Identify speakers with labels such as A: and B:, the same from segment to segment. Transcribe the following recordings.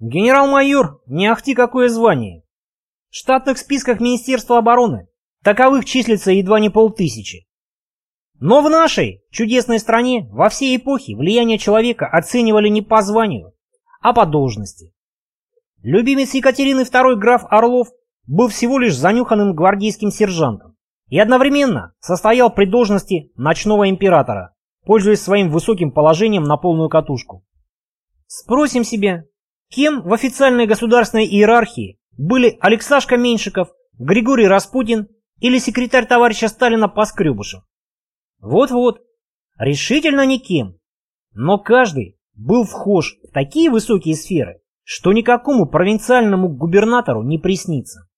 A: Генерал-майор, не ахти какое звание. В штатных списках Министерства обороны таковых числится едва не полтысячи. Но в нашей чудесной стране во всей эпохе влияние человека оценивали не по званию, а по должности. Любимец Екатерины II граф Орлов был всего лишь занюханным гвардейским сержантом и одновременно состоял при должности ночного императора, пользуясь своим высоким положением на полную катушку. Спросим себе, кем в официальной государственной иерархии были Алексашка Меньшиков, Григорий Распутин или секретарь товарища Сталина Поскребышев? Вот-вот, решительно никем. Но каждый был вхож в такие высокие сферы, что никакому провинциальному губернатору не приснится.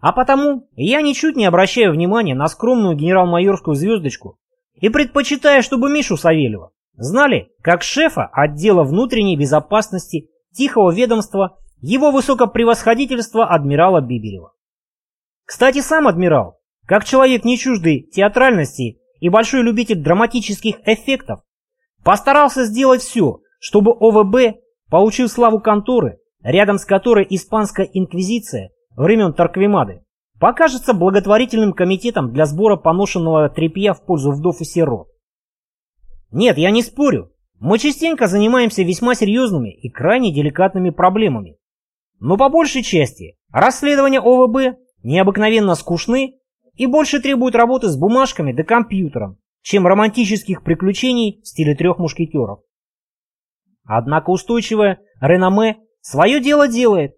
A: А потому я ничуть не обращаю внимания на скромную генерал-майорскую звездочку и предпочитаю, чтобы Мишу Савельева знали как шефа отдела внутренней безопасности Тихого ведомства его высокопревосходительства адмирала Биберева. Кстати, сам адмирал, как человек не чуждый театральности и большой любитель драматических эффектов, постарался сделать все, чтобы ОВБ получил славу конторы, рядом с которой испанская инквизиция времен Тарквимады покажется благотворительным комитетом для сбора поношенного тряпья в пользу вдов и сирот. Нет, я не спорю, мы частенько занимаемся весьма серьезными и крайне деликатными проблемами. Но по большей части расследования ОВБ необыкновенно скучны и больше требуют работы с бумажками да компьютером, чем романтических приключений в стиле трех мушкетеров. Однако устойчивое реноме свое дело делает.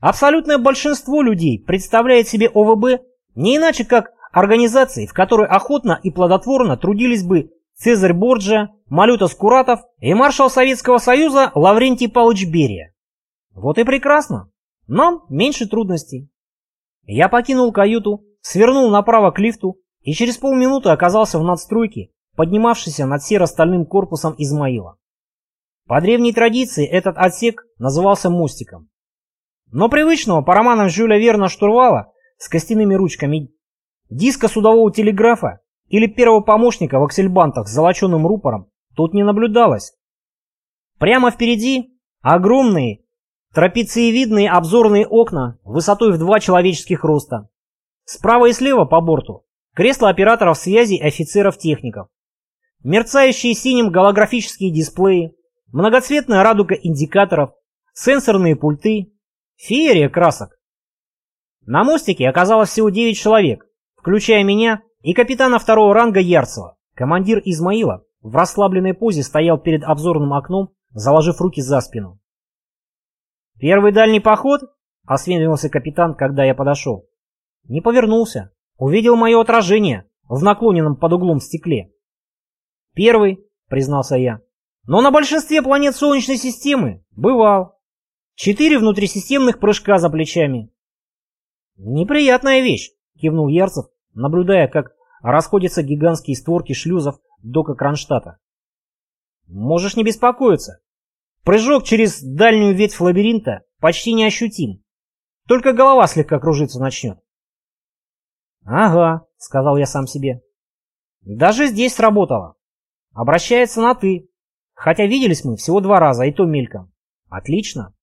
A: Абсолютное большинство людей представляет себе ОВБ не иначе как организацией, в которой охотно и плодотворно трудились бы Цезарь Борджа, Малюта Скуратов и маршал Советского Союза Лаврентий Павлович Берия. Вот и прекрасно. Нам меньше трудностей. Я покинул каюту, свернул направо к лифту и через полминуты оказался в надстройке, поднимавшейся над серо-стальным корпусом Измаила. По древней традиции этот отсек назывался мостиком. Но привычного по романам Жюля Верна штурвала с костяными ручками, диска судового телеграфа или первого помощника в аксельбантах с золоченым рупором тут не наблюдалось. Прямо впереди огромные трапециевидные обзорные окна высотой в два человеческих роста. Справа и слева по борту кресла операторов связи и офицеров-техников. Мерцающие синим голографические дисплеи, многоцветная радуга индикаторов, сенсорные пульты, феерия красок. На мостике оказалось всего 9 человек, включая меня и капитана второго ранга Ярцева. Командир Измаила в расслабленной позе стоял перед обзорным окном, заложив руки за спину. «Первый дальний поход?» — осведомился капитан, когда я подошел. Не повернулся. Увидел мое отражение в наклоненном под углом стекле. «Первый», — признался я. «Но на большинстве планет Солнечной системы бывал. Четыре внутрисистемных прыжка за плечами». «Неприятная вещь», — кивнул Ярцев, наблюдая, как расходятся гигантские створки шлюзов дока Кронштадта. «Можешь не беспокоиться. Прыжок через дальнюю ветвь лабиринта почти неощутим. Только голова слегка кружиться начнет». «Ага», — сказал я сам себе. «Даже здесь сработало. Обращается на «ты». Хотя виделись мы всего два раза, и то мельком. Отлично».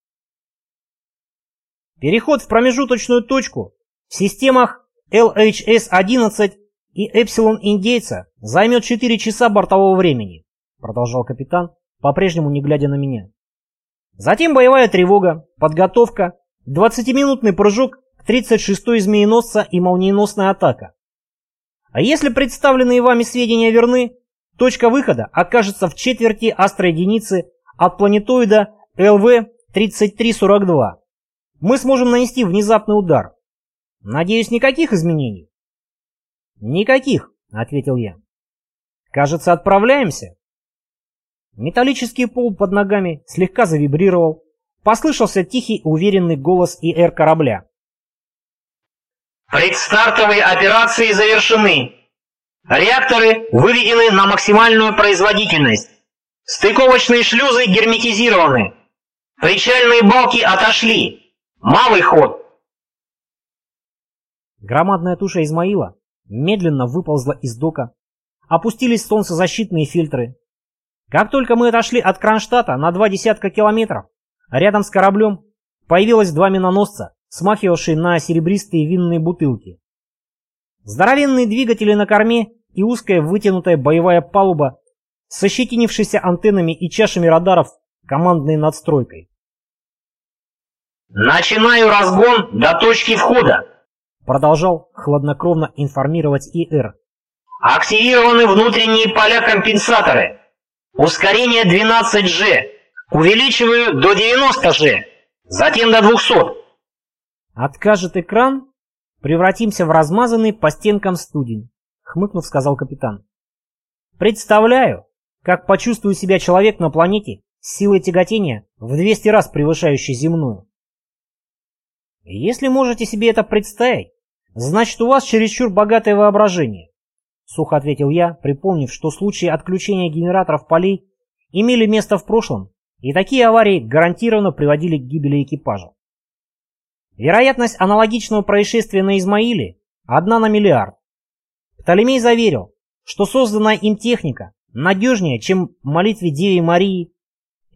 A: Переход в промежуточную точку в системах LHS-11 и Эпсилон Индейца займет 4 часа бортового времени, продолжал капитан, по-прежнему не глядя на меня. Затем боевая тревога, подготовка, 20-минутный прыжок к 36-й змееносца и молниеносная атака. А если представленные вами сведения верны, точка выхода окажется в четверти астроединицы от планетоида ЛВ-3342. Мы сможем нанести внезапный удар, Надеюсь, никаких изменений? Никаких, ответил я. Кажется, отправляемся. Металлический пол под ногами слегка завибрировал. Послышался тихий уверенный голос ИР корабля.
B: Предстартовые операции завершены. Реакторы выведены на максимальную производительность. Стыковочные шлюзы герметизированы. Причальные балки отошли. Малый ход.
A: Громадная туша Измаила медленно выползла из дока. Опустились солнцезащитные фильтры. Как только мы отошли от Кронштадта на два десятка километров, рядом с кораблем появилось два миноносца, смахивавшие на серебристые винные бутылки. Здоровенные двигатели на корме и узкая вытянутая боевая палуба с ощетинившейся антеннами и чашами радаров командной надстройкой.
B: «Начинаю разгон до точки входа», —
A: продолжал хладнокровно информировать ИР.
B: «Активированы внутренние поля-компенсаторы. Ускорение 12G. Увеличиваю до 90G. Затем до 200».
A: «Откажет экран, превратимся в размазанный по стенкам студень», — хмыкнув, сказал капитан. «Представляю, как почувствует себя человек на планете с силой тяготения в 200 раз превышающей земную. Если можете себе это представить, значит у вас чересчур богатое воображение, сухо ответил я, припомнив, что случаи отключения генераторов полей имели место в прошлом, и такие аварии гарантированно приводили к гибели экипажа. Вероятность аналогичного происшествия на Измаиле одна на миллиард. Птолемей заверил, что созданная им техника надежнее, чем молитве Деве Марии.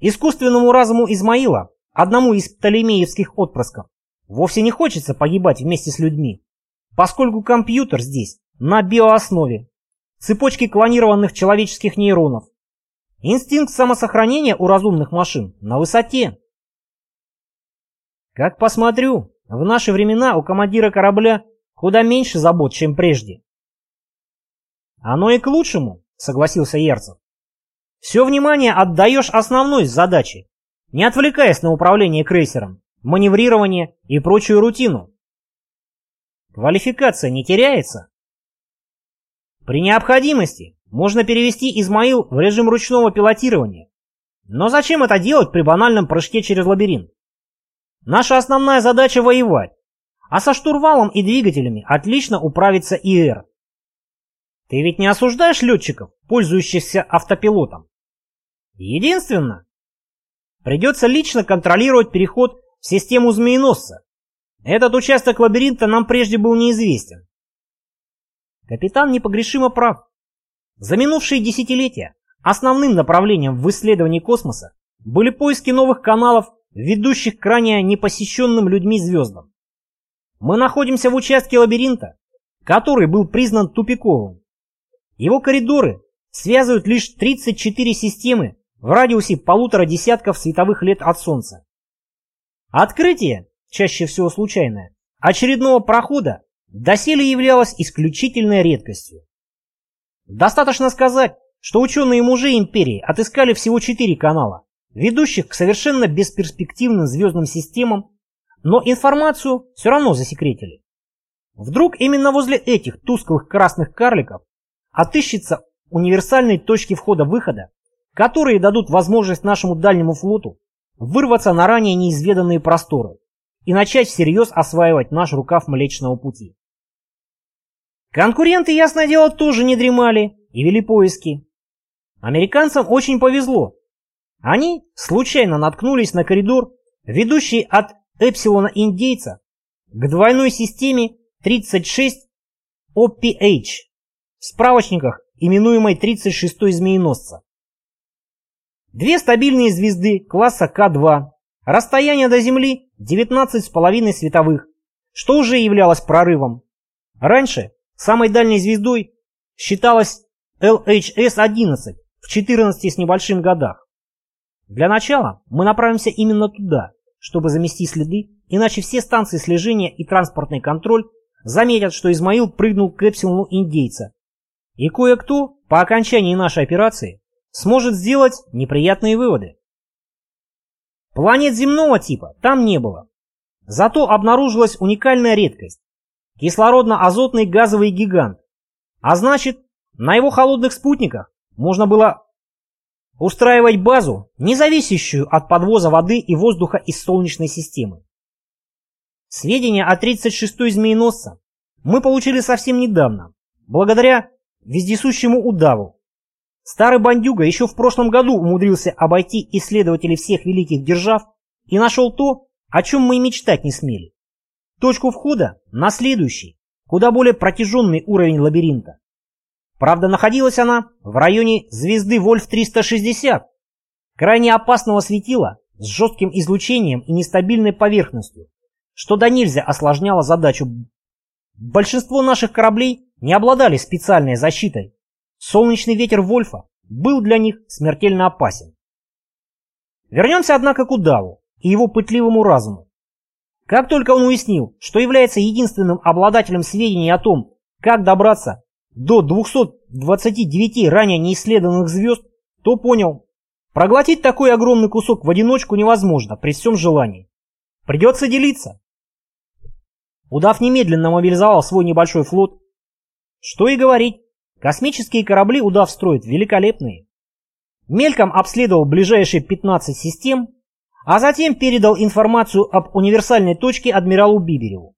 A: Искусственному разуму Измаила, одному из птолемеевских отпрысков, вовсе не хочется погибать вместе с людьми, поскольку компьютер здесь на биооснове, цепочки клонированных человеческих нейронов. Инстинкт самосохранения у разумных машин на высоте. Как посмотрю, в наши времена у командира корабля куда меньше забот, чем прежде. Оно и к лучшему, согласился Ярцев. Все внимание отдаешь основной задаче, не отвлекаясь на управление крейсером, маневрирование и прочую рутину. Квалификация не теряется? При необходимости можно перевести Измаил в режим ручного пилотирования. Но зачем это делать при банальном прыжке через лабиринт? Наша основная задача воевать, а со штурвалом и двигателями отлично управится ИР. Ты ведь не осуждаешь летчиков, пользующихся автопилотом? Единственно, придется лично контролировать переход в систему змееносца. Этот участок лабиринта нам прежде был неизвестен. Капитан непогрешимо прав. За минувшие десятилетия основным направлением в исследовании космоса были поиски новых каналов, ведущих к ранее непосещенным людьми звездам. Мы находимся в участке лабиринта, который был признан тупиковым его коридоры связывают лишь 34 системы в радиусе полутора десятков световых лет от Солнца. Открытие, чаще всего случайное, очередного прохода доселе являлось исключительной редкостью. Достаточно сказать, что ученые-мужи империи отыскали всего четыре канала, ведущих к совершенно бесперспективным звездным системам, но информацию все равно засекретили. Вдруг именно возле этих тусклых красных карликов отыщется универсальные точки входа-выхода, которые дадут возможность нашему дальнему флоту вырваться на ранее неизведанные просторы и начать всерьез осваивать наш рукав Млечного Пути. Конкуренты, ясное дело, тоже не дремали и вели поиски. Американцам очень повезло. Они случайно наткнулись на коридор, ведущий от Эпсилона Индейца к двойной системе 36 OPH, в справочниках именуемой 36-й змееносца. Две стабильные звезды класса К2, расстояние до Земли 19,5 световых, что уже являлось прорывом. Раньше самой дальней звездой считалась LHS-11 в 14 с небольшим годах. Для начала мы направимся именно туда, чтобы замести следы, иначе все станции слежения и транспортный контроль заметят, что Измаил прыгнул к эпсилону индейца и кое-кто по окончании нашей операции сможет сделать неприятные выводы. Планет земного типа там не было. Зато обнаружилась уникальная редкость – кислородно-азотный газовый гигант. А значит, на его холодных спутниках можно было устраивать базу, не зависящую от подвоза воды и воздуха из Солнечной системы. Сведения о 36-й змееносца мы получили совсем недавно, благодаря вездесущему удаву. Старый бандюга еще в прошлом году умудрился обойти исследователей всех великих держав и нашел то, о чем мы и мечтать не смели. Точку входа на следующий, куда более протяженный уровень лабиринта. Правда, находилась она в районе звезды Вольф-360, крайне опасного светила с жестким излучением и нестабильной поверхностью, что до нельзя осложняло задачу. Большинство наших кораблей не обладали специальной защитой. Солнечный ветер Вольфа был для них смертельно опасен. Вернемся, однако, к удаву и его пытливому разуму. Как только он уяснил, что является единственным обладателем сведений о том, как добраться до 229 ранее неисследованных звезд, то понял, проглотить такой огромный кусок в одиночку невозможно при всем желании. Придется делиться. Удав немедленно мобилизовал свой небольшой флот. Что и говорить, космические корабли Удав строит великолепные. Мельком обследовал ближайшие 15 систем, а затем передал информацию об универсальной точке адмиралу Бибереву.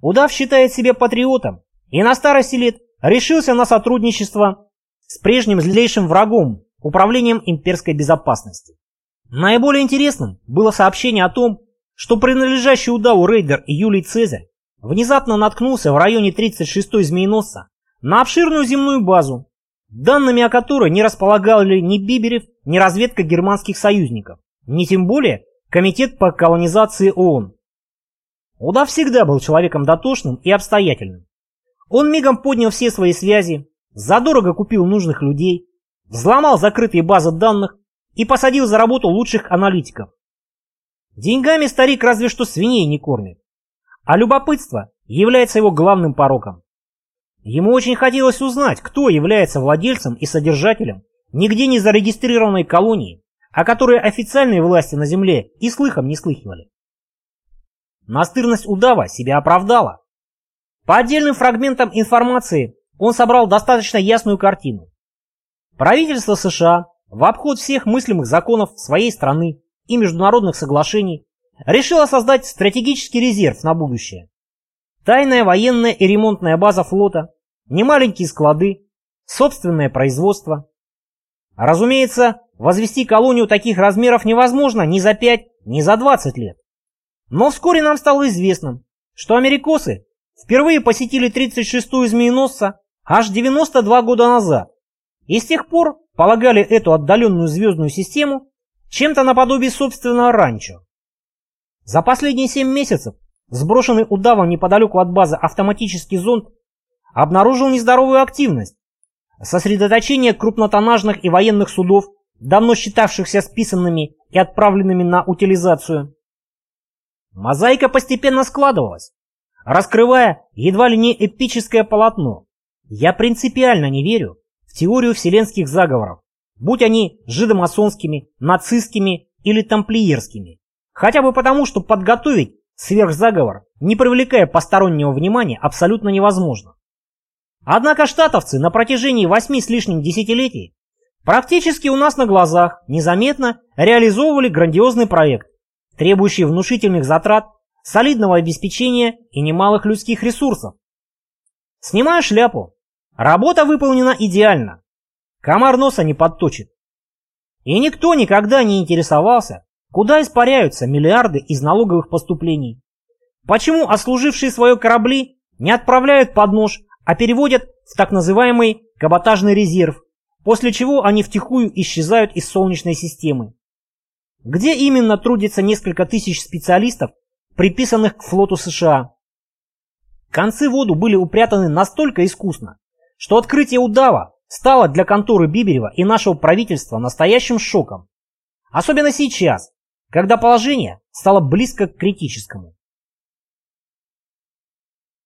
A: Удав считает себя патриотом и на старости лет решился на сотрудничество с прежним злейшим врагом, управлением имперской безопасности. Наиболее интересным было сообщение о том, что принадлежащий удаву рейдер Юлий Цезарь внезапно наткнулся в районе 36-й змееносца на обширную земную базу, данными о которой не располагали ни Биберев, ни разведка германских союзников, ни тем более Комитет по колонизации ООН. Удав всегда был человеком дотошным и обстоятельным. Он мигом поднял все свои связи, задорого купил нужных людей, взломал закрытые базы данных и посадил за работу лучших аналитиков. Деньгами старик разве что свиней не кормит, а любопытство является его главным пороком. Ему очень хотелось узнать, кто является владельцем и содержателем нигде не зарегистрированной колонии, о которой официальные власти на Земле и слыхом не слыхивали. Настырность удава себя оправдала. По отдельным фрагментам информации он собрал достаточно ясную картину. Правительство США в обход всех мыслимых законов своей страны и международных соглашений решило создать стратегический резерв на будущее. Тайная военная и ремонтная база флота, немаленькие склады, собственное производство. Разумеется, возвести колонию таких размеров невозможно ни за 5, ни за 20 лет. Но вскоре нам стало известно, что америкосы впервые посетили 36-ю змееносца аж 92 года назад и с тех пор полагали эту отдаленную звездную систему чем-то наподобие собственного ранчо. За последние 7 месяцев сброшенный удавом неподалеку от базы автоматический зонд обнаружил нездоровую активность, сосредоточение крупнотоннажных и военных судов, давно считавшихся списанными и отправленными на утилизацию. Мозаика постепенно складывалась, раскрывая едва ли не эпическое полотно. Я принципиально не верю в теорию вселенских заговоров, будь они жидомасонскими, нацистскими или тамплиерскими. Хотя бы потому, что подготовить сверхзаговор, не привлекая постороннего внимания, абсолютно невозможно. Однако штатовцы на протяжении восьми с лишним десятилетий практически у нас на глазах незаметно реализовывали грандиозный проект, требующий внушительных затрат, солидного обеспечения и немалых людских ресурсов. Снимаю шляпу. Работа выполнена идеально. Комар носа не подточит. И никто никогда не интересовался, куда испаряются миллиарды из налоговых поступлений. Почему отслужившие свое корабли не отправляют под нож, а переводят в так называемый каботажный резерв, после чего они втихую исчезают из Солнечной системы. Где именно трудится несколько тысяч специалистов, приписанных к флоту США? Концы воду были упрятаны настолько искусно, что открытие удава стало для конторы Биберева и нашего правительства настоящим шоком. Особенно сейчас, когда положение стало близко к критическому.